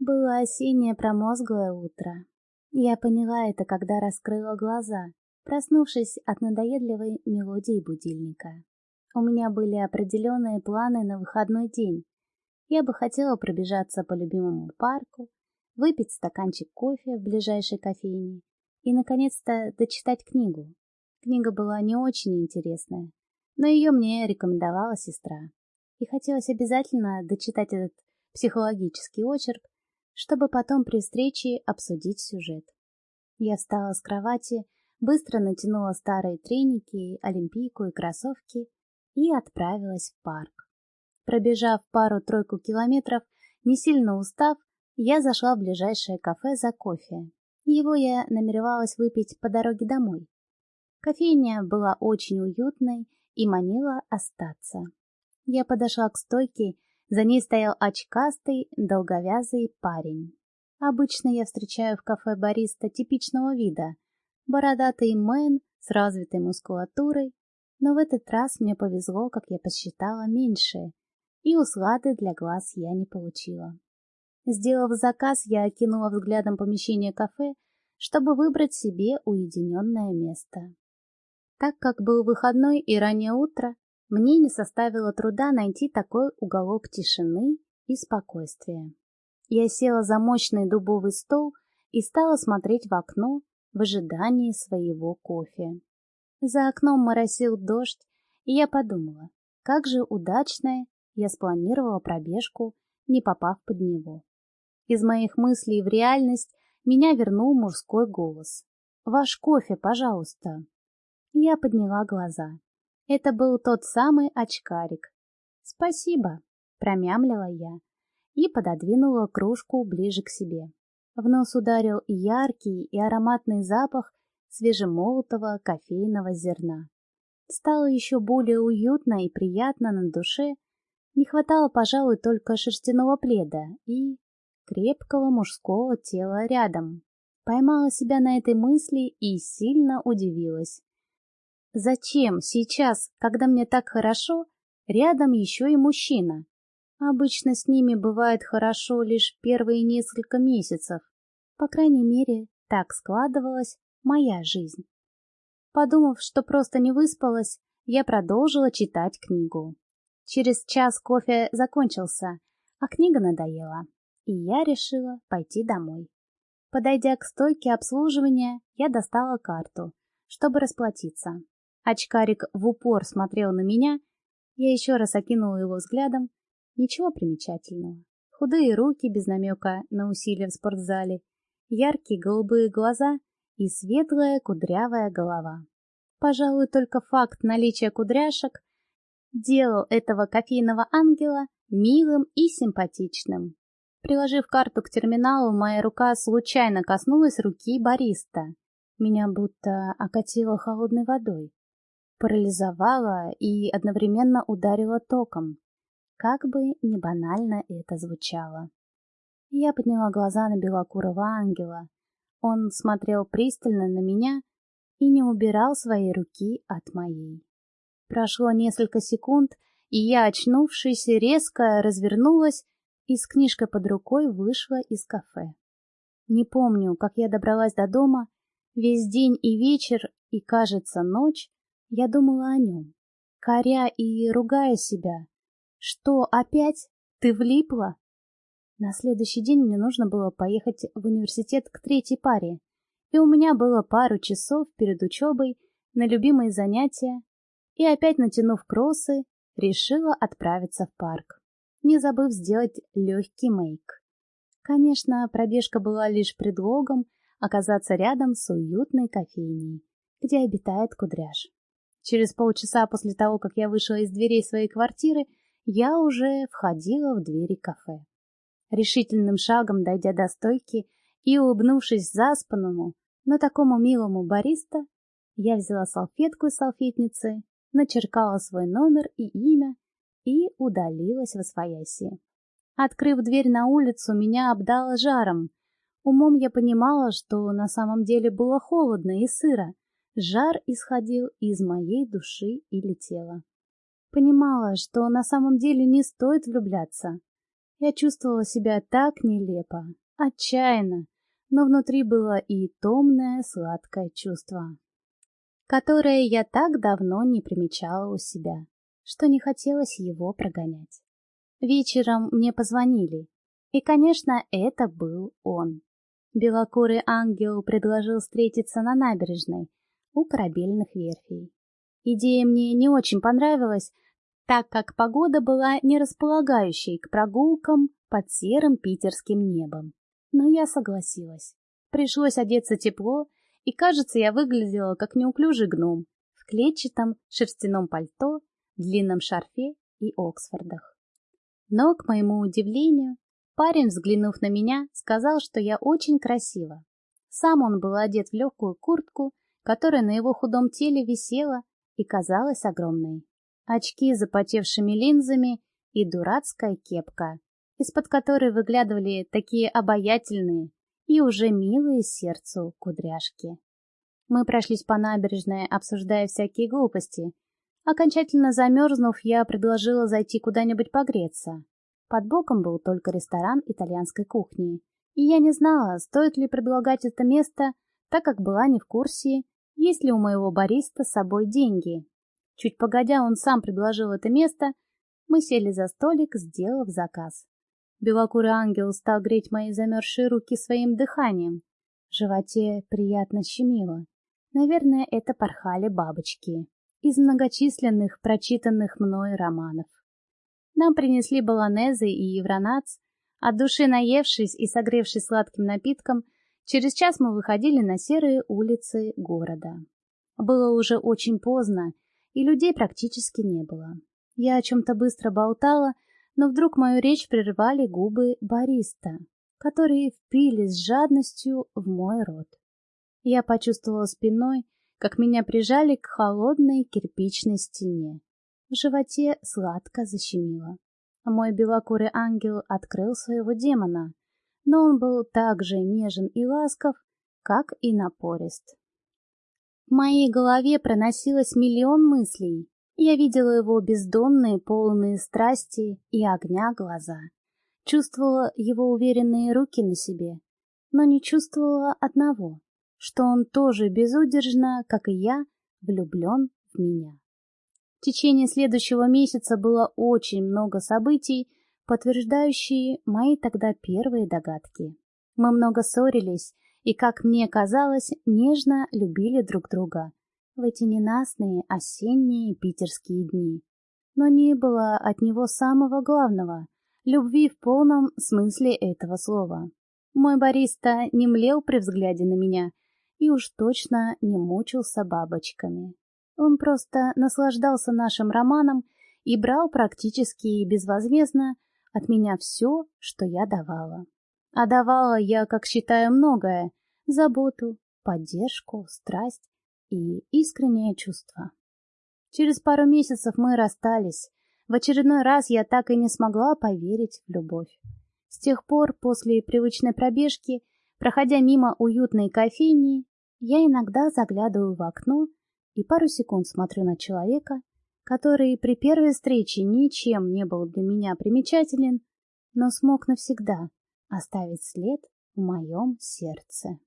Было осеннее промозглое утро. Я поняла это, когда раскрыла глаза, проснувшись от надоедливой мелодии будильника. У меня были определенные планы на выходной день. Я бы хотела пробежаться по любимому парку, выпить стаканчик кофе в ближайшей кофейне и, наконец-то, дочитать книгу. Книга была не очень интересная, но ее мне рекомендовала сестра. И хотелось обязательно дочитать этот психологический очерк, чтобы потом при встрече обсудить сюжет. Я встала с кровати, быстро натянула старые треники, олимпийку и кроссовки и отправилась в парк. Пробежав пару-тройку километров, не сильно устав, я зашла в ближайшее кафе за кофе. Его я намеревалась выпить по дороге домой. Кофейня была очень уютной и манила остаться. Я подошла к стойке, за ней стоял очкастый, долговязый парень. Обычно я встречаю в кафе бариста типичного вида. Бородатый мэн с развитой мускулатурой, но в этот раз мне повезло, как я посчитала, меньше, и услады для глаз я не получила. Сделав заказ, я окинула взглядом помещение кафе, чтобы выбрать себе уединенное место. Так как был выходной и раннее утро, мне не составило труда найти такой уголок тишины и спокойствия. Я села за мощный дубовый стол и стала смотреть в окно в ожидании своего кофе. За окном моросил дождь, и я подумала, как же удачно я спланировала пробежку, не попав под него. Из моих мыслей в реальность меня вернул мужской голос. «Ваш кофе, пожалуйста». Я подняла глаза. Это был тот самый очкарик. «Спасибо», — промямлила я и пододвинула кружку ближе к себе. В нос ударил яркий и ароматный запах свежемолотого кофейного зерна. Стало еще более уютно и приятно на душе, не хватало, пожалуй, только шерстяного пледа и крепкого мужского тела рядом. Поймала себя на этой мысли и сильно удивилась. Зачем сейчас, когда мне так хорошо, рядом еще и мужчина? Обычно с ними бывает хорошо лишь первые несколько месяцев. По крайней мере, так складывалась моя жизнь. Подумав, что просто не выспалась, я продолжила читать книгу. Через час кофе закончился, а книга надоела, и я решила пойти домой. Подойдя к стойке обслуживания, я достала карту, чтобы расплатиться. Очкарик в упор смотрел на меня, я еще раз окинула его взглядом. Ничего примечательного. Худые руки без намека на усилия в спортзале, яркие голубые глаза и светлая кудрявая голова. Пожалуй, только факт наличия кудряшек делал этого кофейного ангела милым и симпатичным. Приложив карту к терминалу, моя рука случайно коснулась руки бариста. Меня будто окатило холодной водой. Парализовало и одновременно ударило током. Как бы не банально это звучало. Я подняла глаза на белокурого ангела, он смотрел пристально на меня и не убирал свои руки от моей. Прошло несколько секунд, и я, очнувшись, резко развернулась и с книжкой под рукой вышла из кафе. Не помню, как я добралась до дома. Весь день и вечер, и, кажется, ночь, я думала о нем, коря и ругая себя. Что, опять? Ты влипла? На следующий день мне нужно было поехать в университет к третьей паре, и у меня было пару часов перед учебой на любимые занятия, и опять натянув кроссы, решила отправиться в парк, не забыв сделать легкий мейк. Конечно, пробежка была лишь предлогом оказаться рядом с уютной кофейней, где обитает кудряш. Через полчаса после того, как я вышла из дверей своей квартиры, я уже входила в двери кафе. Решительным шагом дойдя до стойки и улыбнувшись заспанному, но такому милому бариста, я взяла салфетку из салфетницы, начеркала свой номер и имя и удалилась во свояси. Открыв дверь на улицу, меня обдало жаром. Умом я понимала, что на самом деле было холодно и сыро. Жар исходил из моей души или тела. Понимала, что на самом деле не стоит влюбляться. Я чувствовала себя так нелепо, отчаянно, но внутри было и томное сладкое чувство, которое я так давно не примечала у себя, что не хотелось его прогонять. Вечером мне позвонили, и, конечно, это был он. Белокурый ангел предложил встретиться на набережной у корабельных верфей. Идея мне не очень понравилась, так как погода была не располагающей к прогулкам под серым питерским небом. Но я согласилась. Пришлось одеться тепло, и, кажется, я выглядела как неуклюжий гном в клетчатом шерстяном пальто, длинном шарфе и Оксфордах. Но, к моему удивлению, парень, взглянув на меня, сказал, что я очень красива. Сам он был одет в легкую куртку, которая на его худом теле висела и казалась огромной. Очки с запотевшими линзами и дурацкая кепка, из-под которой выглядывали такие обаятельные и уже милые сердцу кудряшки. Мы прошлись по набережной, обсуждая всякие глупости. Окончательно замерзнув, я предложила зайти куда-нибудь погреться. Под боком был только ресторан итальянской кухни, и я не знала, стоит ли предлагать это место, так как была не в курсе, есть ли у моего бариста с собой деньги. Чуть погодя, он сам предложил это место, мы сели за столик, сделав заказ. Белокурый ангел стал греть мои замерзшие руки своим дыханием. В животе приятно щемило. Наверное, это порхали бабочки из многочисленных прочитанных мной романов. Нам принесли баланезы и евронац. От души наевшись и согревшись сладким напитком, через час мы выходили на серые улицы города. Было уже очень поздно, и людей практически не было. Я о чем-то быстро болтала, но вдруг мою речь прервали губы бариста, которые впились с жадностью в мой рот. Я почувствовала спиной, как меня прижали к холодной кирпичной стене. В животе сладко защемило. Мой белокурый ангел открыл своего демона, но он был так же нежен и ласков, как и напорист. В моей голове проносилось миллион мыслей. Я видела его бездонные, полные страсти и огня глаза. Чувствовала его уверенные руки на себе, но не чувствовала одного, что он тоже безудержно, как и я, влюблен в меня. В течение следующего месяца было очень много событий, подтверждающие мои тогда первые догадки. Мы много ссорились, и, как мне казалось, нежно любили друг друга в эти ненастные осенние питерские дни. Но не было от него самого главного — любви в полном смысле этого слова. Мой бариста не млел при взгляде на меня и уж точно не мучился бабочками. Он просто наслаждался нашим романом и брал практически безвозмездно от меня все, что я давала. А давала я, как считаю, многое — заботу, поддержку, страсть и искреннее чувство. Через пару месяцев мы расстались. В очередной раз я так и не смогла поверить в любовь. С тех пор, после привычной пробежки, проходя мимо уютной кофейни, я иногда заглядываю в окно и пару секунд смотрю на человека, который при первой встрече ничем не был для меня примечателен, но смог навсегда оставить след в моем сердце.